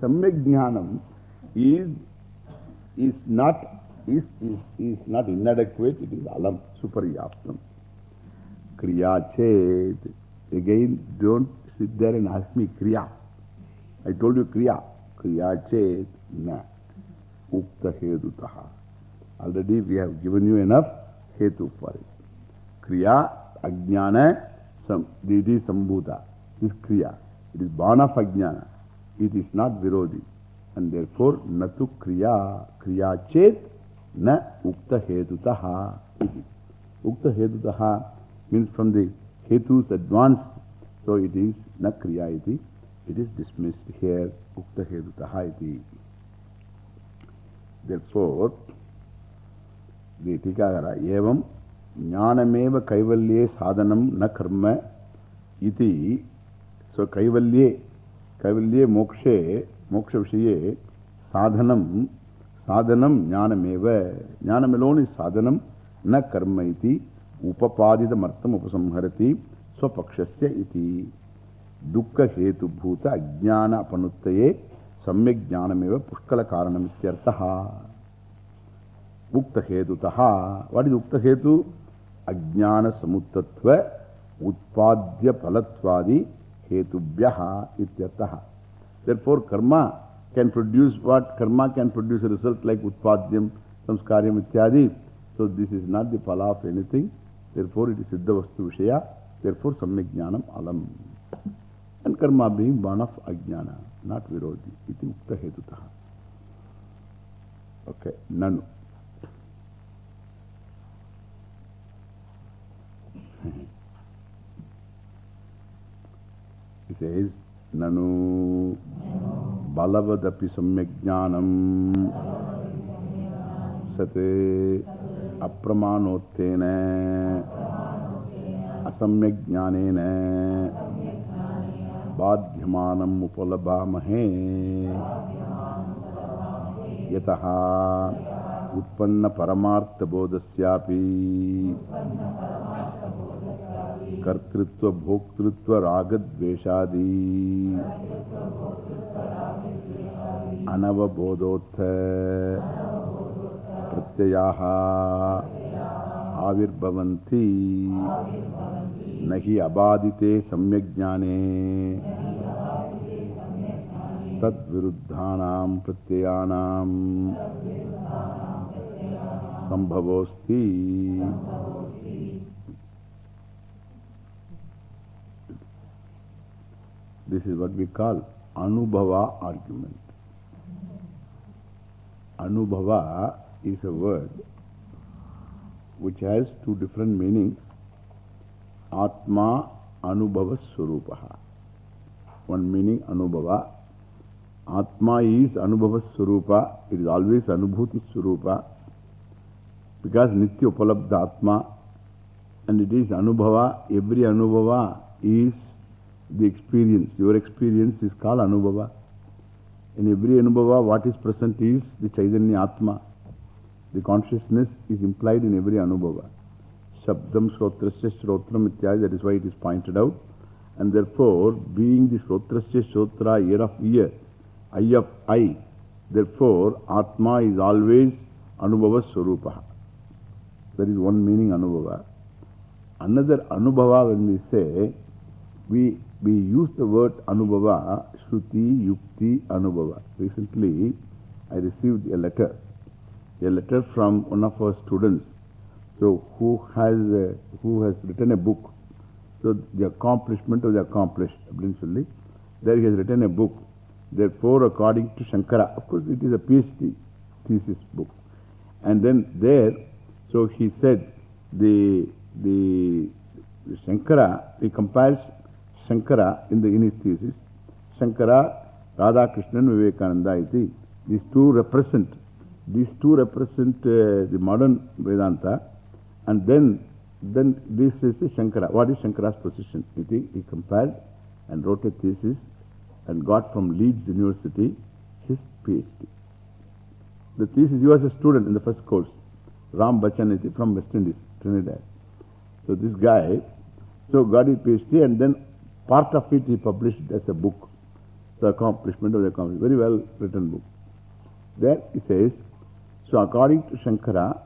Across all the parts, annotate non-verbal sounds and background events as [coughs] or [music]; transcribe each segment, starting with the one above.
Samyak Jnanam is, is, not, is, is, is not inadequate, it is alam, superyaptam. Kriya chet. Again, don't sit there and ask me Kriya. I told you Kriya. Kriya chet. Na. Ukta hedutaha. Already we have given you enough hetu for it. Kriya, Ajnana, sam, is Sambhuta. This Kriya. It is born of Ajnana. It is not Virodhi. And therefore, Natu Kriya. Kriya chet. Na Ukta hedutaha. Ukta hedutaha means from the hetus advanced. So it is na kriya iti. It is dismissed here. Ukta hedutaha iti. Therefore, the Tikagara, evam jnanameva kaivalye sadhanam na karma iti. So kaivalye, कैवल्ये मोक्षे, मोक्षविषये साधनं साधनं ज्ञानमेव। ज्ञानमेलोन् साधनं न कर्म इति, उपपादितमर्थम् उपसंहरति, स्वपक्षस्य इति। दुःखहेतुभूत अज्ञान अपनुत्तये, सम्यक् ज्ञानमेव पुष्कलकारणमित्यर्थः। उक्तहेतुतः वाट् इस् उक्तहेतु? अज्ञानसमुत्तत्व उत्पाद्यफलत्वादि hetubhyaha karma can produce what? Karma can produce a result like utpadyam, samskaryam ityadi. So this is not the pala of anything. Therefore, it is Siddha Vastu Vishaya. Therefore, Samyak Jnanam Alam. And karma being born of Ajnana, not Virodhi. Iti Ukta Hetutaha. Okay. Nanu. He says, Nanu Balavadapi Samyak Jnanam Sate Apramanottena Asamyak Jnanena Badhyamanam Upalabhamahe Yataha Utpanna Paramartha Bodhasyapi कर्तृत्व भोक्तृत्व अनवबोधोत्थ। प्रत्यया आविर्भवन्ति। न हि अबाधिते सम्यग्ज्ञाने। तद्विरुद्धानां प्रत्ययानां। This is what we call Anubhava argument. Anubhava is a word which has two different meanings. Atma Anubhava Surupaha. One meaning Anubhava. Atma is Anubhava Surupa. It is always Anubhuti Surupa. Because Nitya Upalabdha Atma and it is Anubhava. Every Anubhava is the experience. Your experience is called Anubhava. In every Anubhava, what is present is the Chaitanya Atma. The consciousness is implied in every Anubhava. Shabdam Shrotrasya Shrotram Ityadi, that is why it is pointed out. And therefore, being the Shrotrasya Shrotra, ear of ear, eye of eye, therefore, Atma is always Anubhava Swarupa. That is one meaning Anubhava. Another Anubhava, when we say, we, we use the word Anubhava, Shruti, Yukti, Anubhava. Recently, I received a letter, a letter from one of our students. So, who has, who has written a book. So, the accomplishment of the accomplished. There he has written a book. Therefore, according to Shankara, of course, it is a PhD thesis book. And then there, so he said, the, the Shankara, he compares Shankara in, the, in his thesis. Shankara, Vivekananda, iti. These two represent, these two represent uh, the modern Vedanta. And then, then this is the Shankara. What is Shankara's position? Iti. He compared and wrote a thesis and got from Leeds University his PhD. The thesis, he was a student in the first course. Rambachan iti, from West Indies, Trinidad. So this guy, so got his PhD and then part of it he published as a book. the accomplishment of the accomplishment. Very well written book. There he says, so according to Shankara,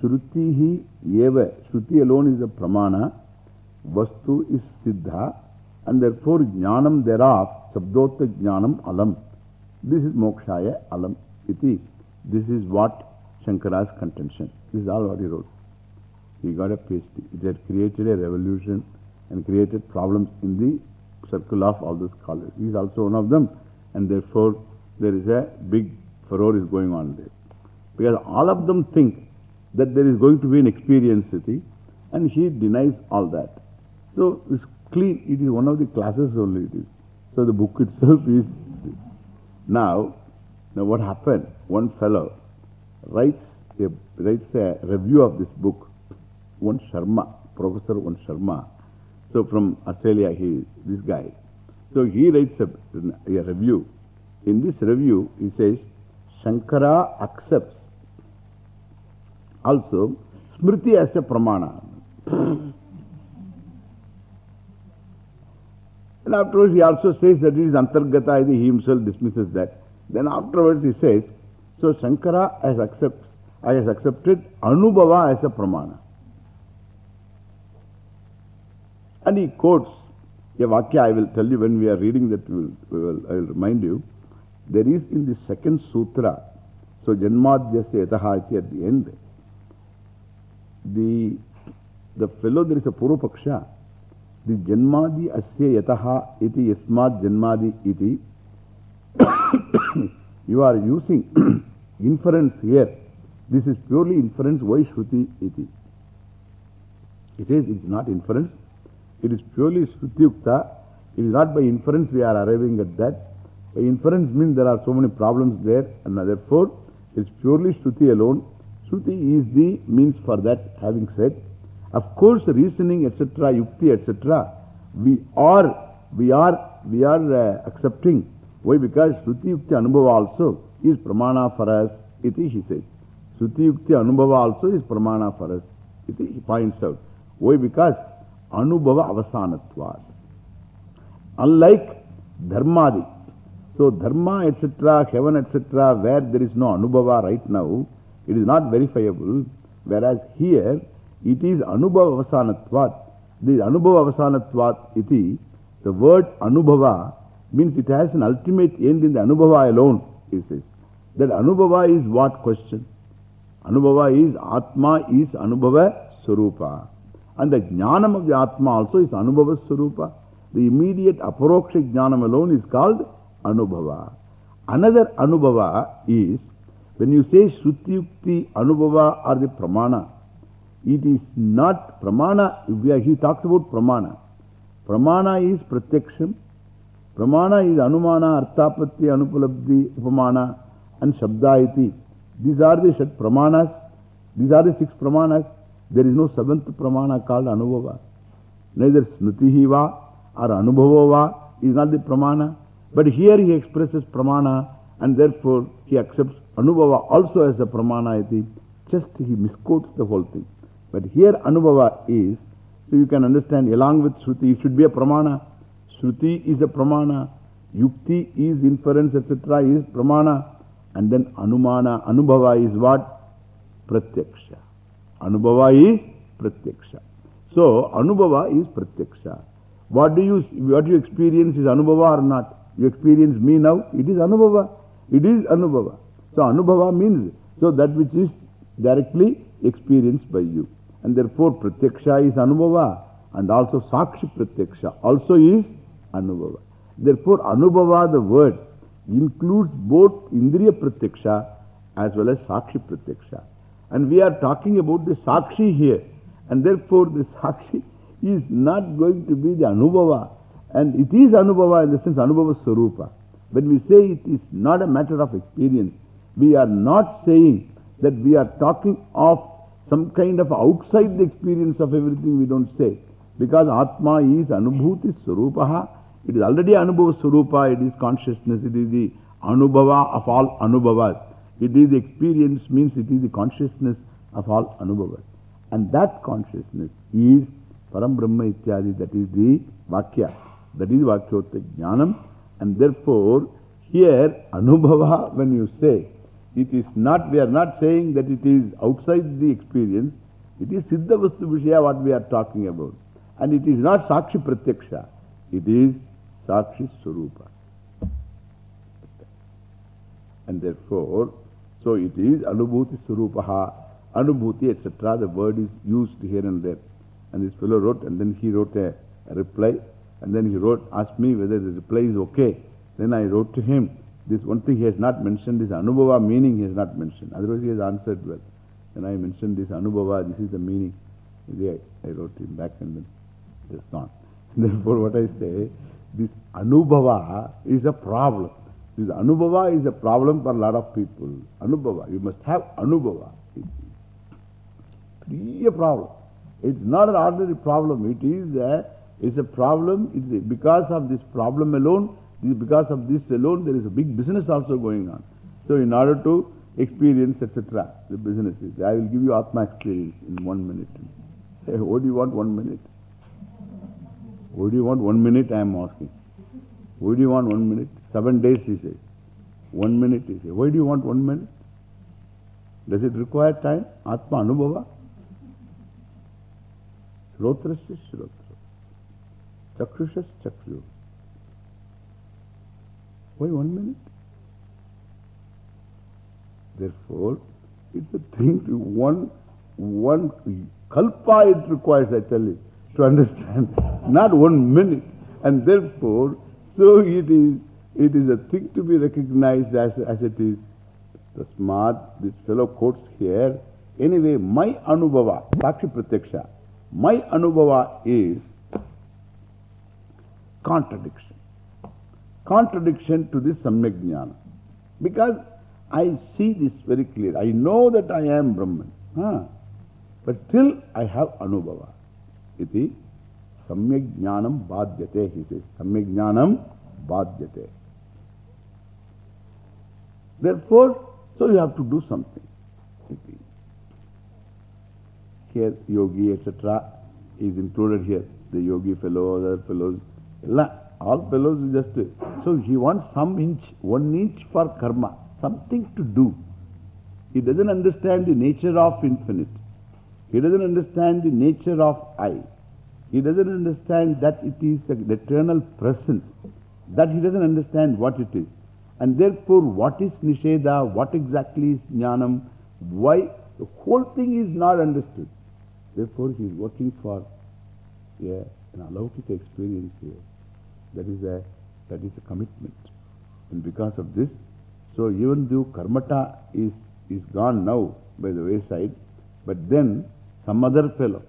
Shrutihi eva, Shruti alone is a pramana, Vastu is Siddha, and therefore Jnanam thereof, Sabdota Jnanam alam. This is Mokshaya alam iti. This is what Shankara's contention. This is all what he wrote. He got a PhD. It had created a revolution and created problems in the circle of all the scholars. He is also one of them, and therefore there is a big furore is going on there. Because all of them think that there is going to be an experiencity, and he denies all that. So it's clean, it is one of the classes only it is. So the book [laughs] itself is. Now, now what happened? One fellow writes a, writes a review of this book. One Sharma, Professor One Sharma. So from Australia, he is this guy. So he writes a, a review. In this review, he says, Shankara accepts also Smriti as a pramana. [laughs] and afterwards he also says that it is Antargata, he himself dismisses that. Then afterwards he says, so Shankara has, accept, has accepted Anubhava as a pramana. And he quotes a Vakya, I will tell you when we are reading that, we will, we will, I will remind you. There is in the second sutra, so Janmadhyasya Yataha at the end, the, the fellow, there is a Purvapaksha, the Janmadi Asya Yataha iti Yasmad Janmadi iti. [coughs] you are using [coughs] inference here. This is purely inference. Why Shruti iti? He says it is not inference. It is purely Shruti It is not by inference we are arriving at that. By inference means there are so many problems there, and therefore it is purely Shruti alone. Shruti is the means for that, having said. Of course, reasoning, etc., yukti, etc., we are, we are, we are uh, accepting. Why? Because Shruti Yukti Anubhava also is pramana for us, iti he says. Shruti Yukti Anubhava also is pramana for us, iti he points out. Why? Because Anubhava avasanatvad. Unlike Dharmadi. So, Dharma, etc., heaven, etc., where there is no Anubhava right now, it is not verifiable. Whereas here, it is Anubhava avasanatvad. The Anubhava avasanatvad iti, the word Anubhava means it has an ultimate end in the Anubhava alone, he says. That Anubhava is what question? Anubhava is Atma is Anubhava Surupa. And the Jnanam of the Atma also is Anubhava Surupa. The immediate Aparoksha Jnanam alone is called Anubhava. Another Anubhava is when you say Shruti Yukti Anubhava or the Pramana, it is not Pramana. He talks about Pramana. Pramana is Pratyaksham. Pramana is Anumana, Arthapatti, Anupalabdi, Upamana, and Shabda iti. These are the Shat Pramanas. These are the six Pramanas. There is no seventh Pramana called Anubhava. Neither Smritihiva or Anubhavava is not the Pramana. But here he expresses Pramana and therefore he accepts Anubhava also as a Pramana iti. Just he misquotes the whole thing. But here Anubhava is, so you can understand along with Shruti, it should be a Pramana. Shruti is a Pramana. Yukti is inference, etc. is Pramana. And then Anumana, Anubhava is what? Pratyaksha. Anubhava is Pratyaksha. So, Anubhava is Pratyaksha. What do you, what you experience is Anubhava or not? You experience me now, it is Anubhava. It is Anubhava. So, Anubhava means, so that which is directly experienced by you. And therefore, Pratyaksha is Anubhava. And also Sakshi Pratyaksha also is Anubhava. Therefore, Anubhava, the word, includes both Indriya Pratyaksha as well as Sakshi Pratyaksha. And we are talking about the Sakshi here. And therefore, the Sakshi is not going to be the Anubhava. And it is Anubhava in the sense Anubhava Sarupa. When we say it is not a matter of experience, we are not saying that we are talking of some kind of outside the experience of everything we don't say. Because Atma is Anubhuti Sarupaha. It is already Anubhava Sarupa, it is consciousness, it is the Anubhava of all Anubhavas. It is experience, means it is the consciousness of all Anubhavas. And that consciousness is Param Brahma Ityadi, that is the Vakya. That is Vakyota Jnanam. And therefore, here, Anubhava, when you say, it is not, we are not saying that it is outside the experience. It is Siddha Vastu Vishaya what we are talking about. And it is not Sakshi Pratyaksha. It is Sakshi Surupa. And therefore, so it is Anubhuti Surupaha, Anubhuti, etc. The word is used here and there. And this fellow wrote, and then he wrote a, a reply. And then he wrote, asked me whether the reply is okay. Then I wrote to him, this one thing he has not mentioned, this Anubhava meaning he has not mentioned. Otherwise he has answered well. Then I mentioned this Anubhava, this is the meaning. I, I wrote him back and then it's gone. [laughs] Therefore what I say, this Anubhava is a problem. This Anubhava is a problem for a lot of people. Anubhava, you must have Anubhava. It's a problem. It's not an ordinary problem. It is a, it's a problem. It's a, because of this problem alone, because of this alone, there is a big business also going on. So in order to experience, etc., the businesses. I will give you Atma experience in one minute. Hey, what do you want one minute? What do you want one minute? I am asking. What do you want one minute? Seven days, he says. One minute, he says. Why do you want one minute? Does it require time? Atma Anubhava? Shrotrasya Shrotra. Chakshushas Chakshu. Why one minute? Therefore, it's a thing to one, one kalpa it requires, I tell you, to understand. [laughs] Not one minute. And therefore, so it is, it is a thing to be recognized as, as it is. The smart, this fellow quotes here. Anyway, my anubhava, Sakshi Pratyaksha, my anubhava is contradiction. Contradiction to this Samyak. Because I see this very clear. I know that I am Brahman. But still I have Anubhava. Iti Samyak Jnanam Bhadyate. He says, Samyak Jnanam Bhadyate. Therefore, so you have to do something. Here, yogi, etc. is included here. The yogi fellow, other fellows. All fellows just. So he wants some inch, one inch for karma, something to do. He doesn't understand the nature of infinite. He doesn't understand the nature of I. He doesn't understand that it is the eternal presence. That he doesn't understand what it is. And therefore, what is Nisheda? What exactly is Jnanam? Why? The whole thing is not understood. Therefore, he is working for yeah, an alaukika experience here. That is a, that is a commitment. And because of this, so even though karmata is, is gone now by the wayside, but then some other fellow,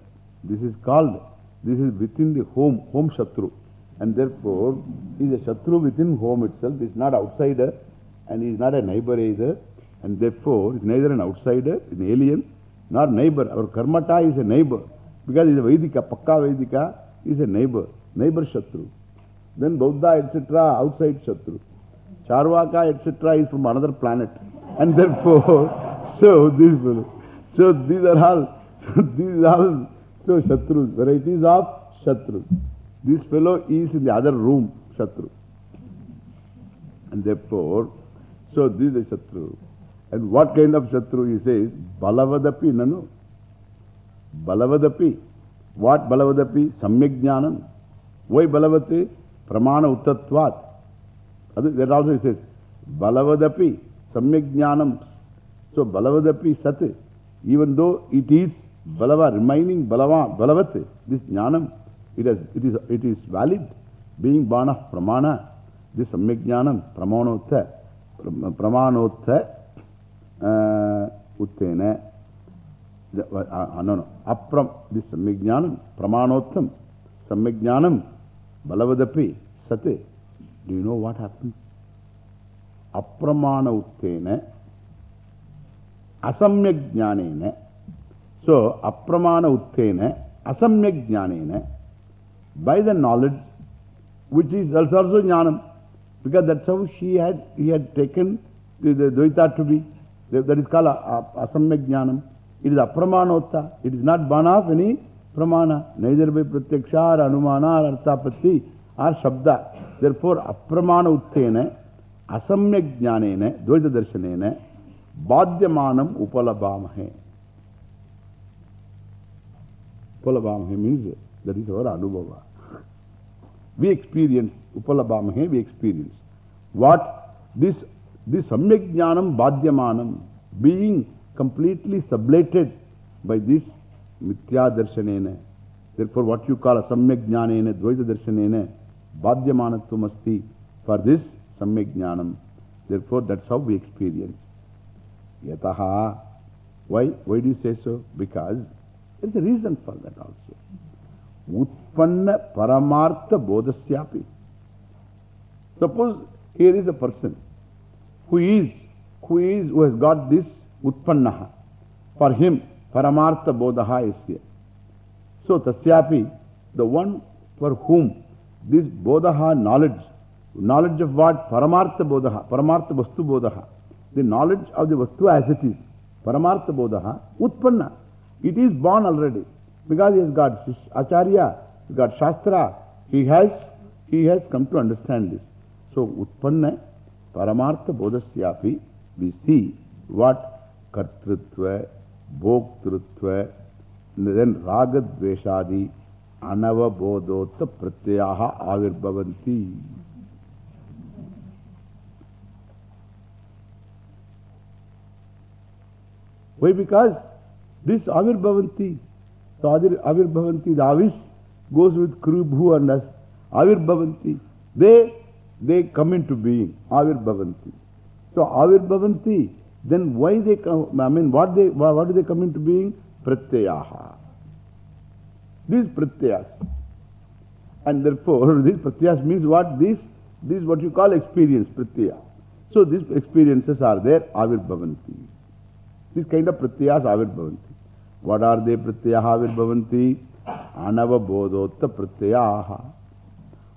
this is called, this is within the home, home shatru. And therefore, he is a shatru within home itself, he is not outsider, and he is not a neighbor either. And therefore, he is neither an outsider, an alien, nor neighbor. Our karmata is a neighbor. Because he is a Vedika, Pakka Vedika, is a neighbor, neighbor shatru. Then Buddha, etc., outside Shatru. Charvaka, etc., is from another planet. And [laughs] therefore, so these, so these are all, [laughs] these are all, so Shatrus, varieties of Shatrus. This fellow is in the other room, Shatru. And therefore, so this is Shatru. And what kind of Shatru? He says, Balavadapi, nanu. Balavadapi. What Balavadapi? Samyak Jnanam. Why Balavati? Pramana uttatvat. That also he says, Balavadapi, Samyak Jnanam. So Balavadapi Sat, even though it is Balava, remaining Balava, Balavat, this Jnanam, it, has, it, is, it is valid, being born of Pramana, this Samyak Jnanam, Pramanotta, Pramanotta, uh, Uttena, uh, no, no, Apram, this Samyak Jnanam, Pramanottam, Samyak Jnanam, Balavadapi, Sate. Do you know what happens? Apramana uttena, asamyajnanena. So, apramana uttena, asamyak jnanena, by the knowledge, which is also jnanam, because that's how she had, he had taken the, the Dvaita to be. That is called asamyak jnanam. It is apramanotta. It is not born of any pramana, neither by pratyaksha or anumana or arthapatti or shabda. Therefore, apramana uttena, asamyak jnanena, dvaita darshanena, badhyamanam upalabhamahe. Upalabhamahe means that is our anubhava. We experience, upalabhamahe, we experience. What? This, this samyak jnanam badhyamanam, being completely sublated by this mithya darshanena. Therefore, what you call a samyak jnanena, dvaita darshanena, badhyamanatvam asti. For this samyak jnanam. Therefore, that's how we experience. Yataha. Why? Why do you say so? Because there is a reason for that also. उत्पन्न परमार्थ बोधस्यापी। Suppose here is a person who is who is who has got this उत्पन्न for him परमार्थ बोध इसलिए so तस्यापी the one for whom this बोध knowledge knowledge of what परमार्थ बोध परमार्थ वस्तु बोध द नॉलेज ऑफ़ द वस्तु एज इट इज़ परमार्थ बोध उत्पन्न it is born already Because he has got acharya, he got shastra, he has, he has come to understand this. So, utpanna, paramartha bodhasyapi, we see what? Kartrutva, bhoktrutva, then raga dveshadi, anavabodhota pratyaha avirbhavanti. Why? Because this avirbhavanti, so avirbhavanti, the avis goes with kru, bhu and us. Avirbhavanti, they, they come into being. Avirbhavanti. So avirbhavanti, then why they come, I mean, what, they, what do they come into being? Pratyaha. These pratyas. And therefore, [laughs] this pratyas means what? This, this is what you call experience, pratyaya. So these experiences are there, avirbhavanti. This kind of pratyas avirbhavanti. What are they pratyaha avirbhavanti? Anavabodhotta pratyaha.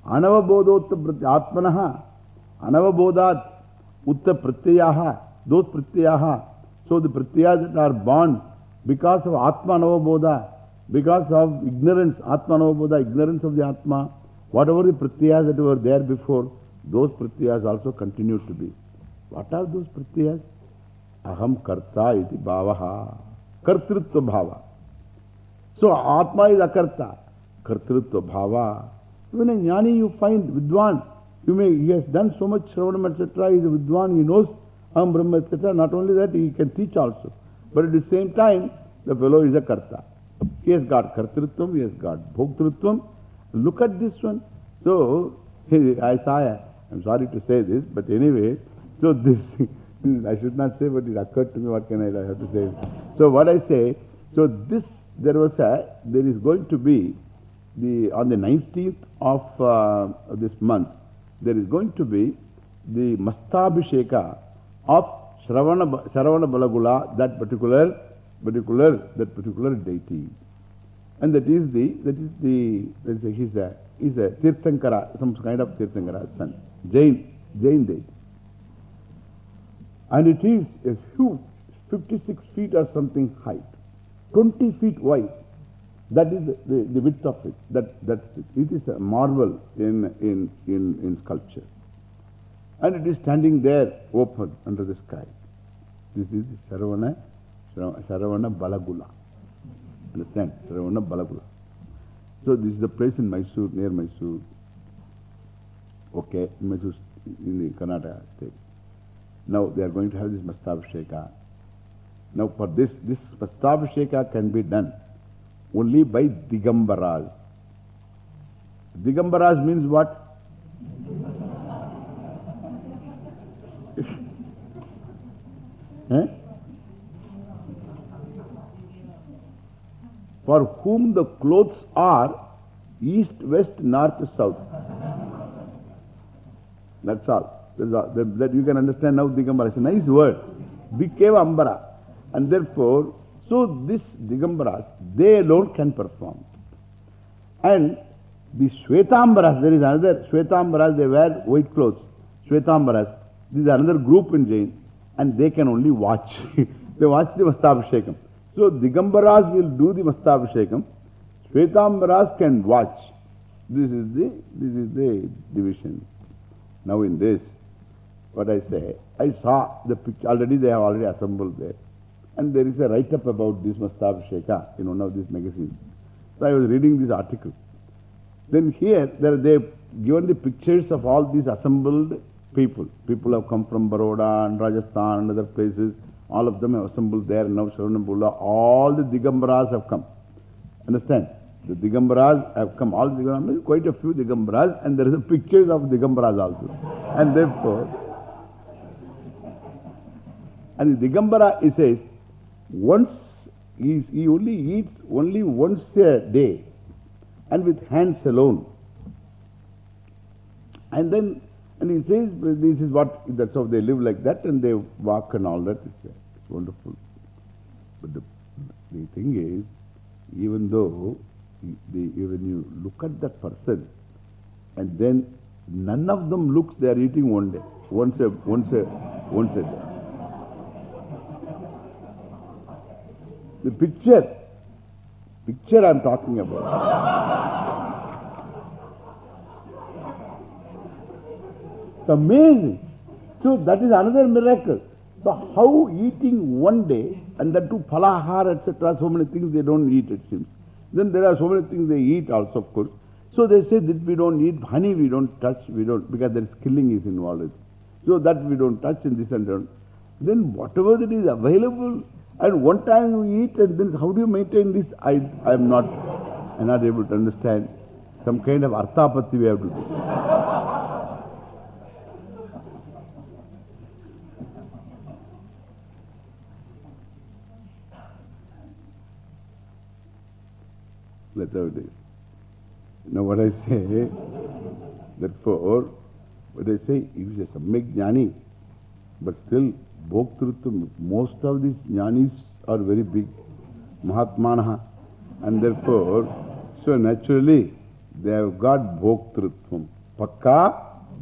Anavabodhotta pratyaha. Atmanaha. Anavabodhat. Utta pratyaha. Those pratyaha. So the pratyas that are born because of Atma Anavabodha, because of ignorance, Atma Anavabodha, ignorance of the Atma, whatever the pratyas that were there before, those pratyas also continue to be. What are those pratyas? Aham karta iti bhavaha. So Atma is akarta. Kartrutva bhava. Even a jnani you find, Vidwan, you may, he has done so much Shravanam, etc. He is a Vidwan, he knows Aham Brahma, etc. Not only that, he can teach also. But at the same time, the fellow is a karta. He has got kartrutvam, he has got bhoktrutvam. Look at this one. So, I saw, I'm sorry to say this, but anyway, so this, I should not say, but it occurred to me, what can I have to say? So, what I say, so this, there was a, there is going to be, the, on the 19th of uh, this month, there is going to be the Mastabhisheka of Shravana Balagula, that particular, particular, that particular deity. And that is the, that is the, that is a, he's a, he's a Tirthankara, some kind of Tirthankara son, Jain, Jain deity. And it is a huge, 56 feet or something height, 20 feet wide. That is the, the, width of it. That, that's it. It is a marvel in, in, in, in sculpture. And it is standing there open under the sky. This is Saravana, Saravana Balagula. Understand? Saravana Balagula. So this is the place in Mysore, near Mysore. Okay, in Mysore, in the Karnataka state. Now they are going to have this Mastabhisheka. Now for this, this Mastabhisheka can be done only by Digambaras. Digambaras means what? eh? For whom the clothes are east, west, north, south. That's all. That you can understand now Digambara. It's a nice word. Bikeva Ambara. And therefore, so this Digambaras, they alone can perform. And the Shvetambaras, there is another Shvetambaras, they wear white clothes. Shvetambaras, this is another group in Jain, and they can only watch. [laughs] they watch the Mastabhishekam. So Digambaras will do the Mastabhishekam. Shvetambaras can watch. This is the, this is the division. Now in this, what I say, I saw the picture, already they have already assembled there. And there is a write-up about this Mastab Shekha in one of these magazines. So I was reading this article. Then here, there they given the pictures of all these assembled people. People have come from Baroda and Rajasthan and other places. All of them have assembled there. Now Sharanambula, all the Digambaras have come. Understand? The Digambaras have come. All the Digambaras, quite a few Digambaras, and there is a pictures of Digambaras also. And therefore, and the Digambara, he says, once, he, he only eats only once a day and with hands alone. And then, and he says, this is what, that's how they live like that and they walk and all that. It's, it's wonderful. But the, the thing is, even though, the, when you look at that person, and then none of them looks they are eating one day, once a, once a, once a day. The picture, picture I am talking about. It's amazing. So that is another miracle. So how eating one day and that too palahar, etc., so many things they don't eat, it seems. Then there are so many things they eat also, of course. So they say that we don't eat honey, we don't touch, we don't, because there is killing is involved. So that we don't touch and this and that. Then whatever that is available, and one time you eat and then how do you maintain this? I, I am not, I'm not able to understand. Some kind of arthapati we have to do. That's how it is. Now what I say, therefore, what I say, he is a samyak jnani, but still, bhoktrutvam, most of these jnanis are very big, mahatmanaha, and therefore, so naturally, they have got bhoktrutvam, pakka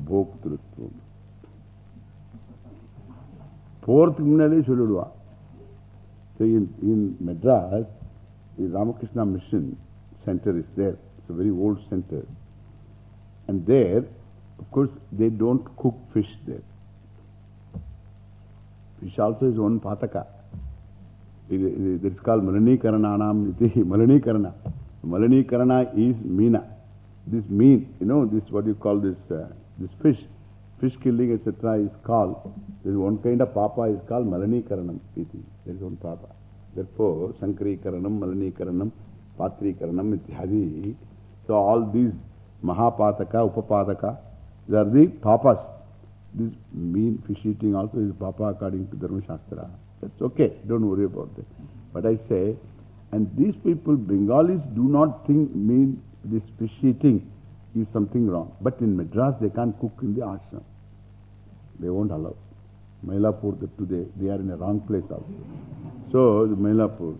bhoktrutvam. Fourth munnale solluduva. So in, in Madras, the Ramakrishna Mission, center is there. It's a very old center. And there, of course, they don't cook fish there. Fish also is one pataka. It, it, it's called Malani Karananam. Malani Karana. Malani Karana is Meena. This mean, you know, this what you call this, uh, this fish. Fish killing, etc. is called, there is one kind of papa is called Malani Karanam. There is one papa. Therefore, Sankari Karanam, Malani Karanam, Patrikaranam, Ityadi. So all these Mahapataka, Upapataka, they are the papas. This mean fish eating also is papa according to Dharma Shastra. That's okay, don't worry about that. But I say, and these people, Bengalis, do not think mean this fish eating is something wrong. But in Madras, they can't cook in the ashram. They won't allow. Mylapore, today, they are in a wrong place also. So, Mylapore.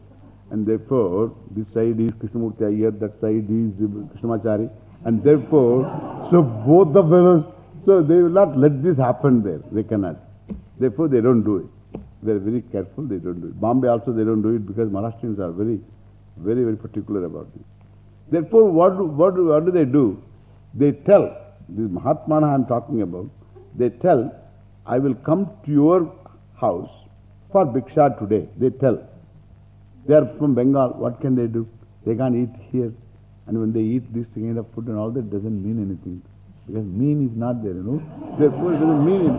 And therefore, this side is Krishnamurti Iyer, that side is Krishnamachari. And therefore, so both the fellows, so they will not let this happen there. They cannot. Therefore, they don't do it. They are very careful, they don't do it. Bombay also, they don't do it because Maharashtrians are very, very, very particular about this. Therefore, what do, what what do they do? They tell, this Mahatmana I am talking about, they tell, I will come to your house for Bhiksha today. They tell. They are from Bengal. What can they do? They can't eat here. And when they eat this kind of food and all that doesn't mean anything. Because mean is not there, you know. Therefore, it doesn't mean.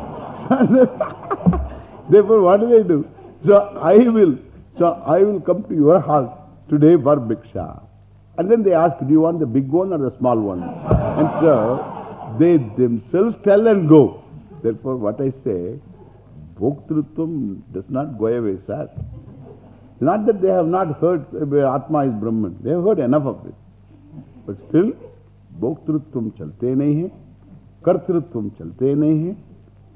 [laughs] Therefore, what do they do? So I will, so I will come to your house today for Bhiksha. And then they ask, do you want the big one or the small one? And so they themselves tell and go. Therefore, what I say, Bhoktrutvam does not go away, sir. Not that they have not heard Atma is Brahman. They have heard enough of it. But still, Bhoktrutvam chalte nahi hai, Kartrutvam chalte nahi hai.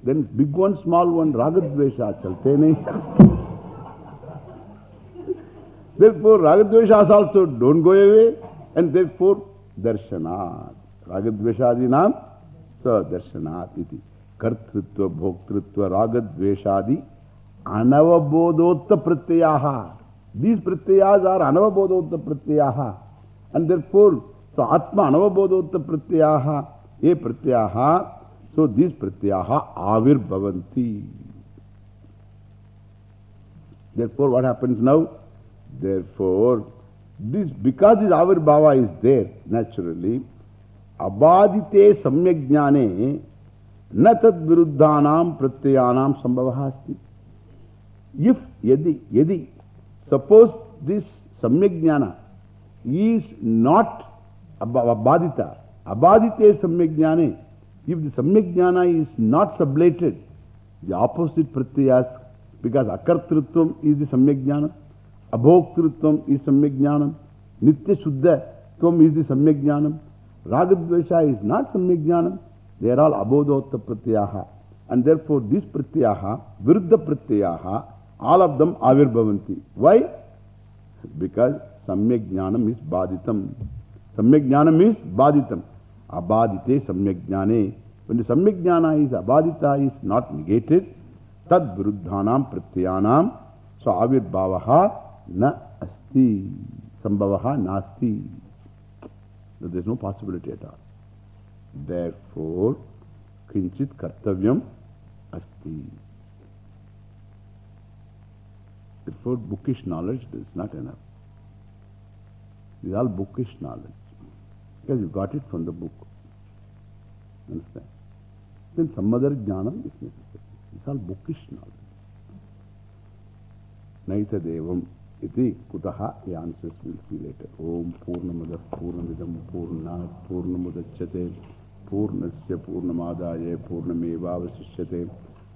Then big one, small one, Ragadvesha chalte nahi Therefore, Ragadveshas also don't go away. And therefore, Darshanat. Ragadveshadi naam, so Darshanat iti. Kartrutva, Bhoktrutva, Ragadveshadi. Anavabodotta pratyaha. These pratyas are anavabodotta pratyaha. And therefore, so Atma anavabodotta pratyaha, e pratyaha. So these pratyaha avir bhavanti. Therefore, what happens now? Therefore, this, because this avir bhava is there naturally, abadite samyajnane na tad viruddhanam pratyayanam sambhavaha asti. If, yadi, yadi, suppose this samyajnana is not abadita, abadite samyajnane, if the samyajnana is not sublated, the opposite pratyas, because akartrutvam is the samyajnana, abhoktrutvam is samyajnanam, nitya shuddha tvam is the samyajnanam, ragadvesha is not samyajnanam, they are all abodhotta pratyaha. And therefore, these pratyaha, viruddha pratyaha, all of them avirbhavanti. Why? Because samyak jnanam is baditam. Samyak jnanam is baditam. Abadite samyak jnane. When the samyak jnana is abadita is not negated, tad viruddhanam pratyanam. So avirbhavaha na asti. Sambhavaha nasti. There is no possibility at all. Therefore, kinchit kartavyam asti. Therefore, bookish knowledge is not enough. It is all bookish knowledge. Because you got it from the book. Understand? Then some other jnanam is necessary. It's all bookish knowledge. Naita devam iti kutaha. The answers we'll see later. Om purnamada purnamidam purnat purnamudachyate purnasya purnamadaye purnameva vasishyate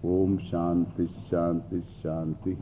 Om shanti shanti shanti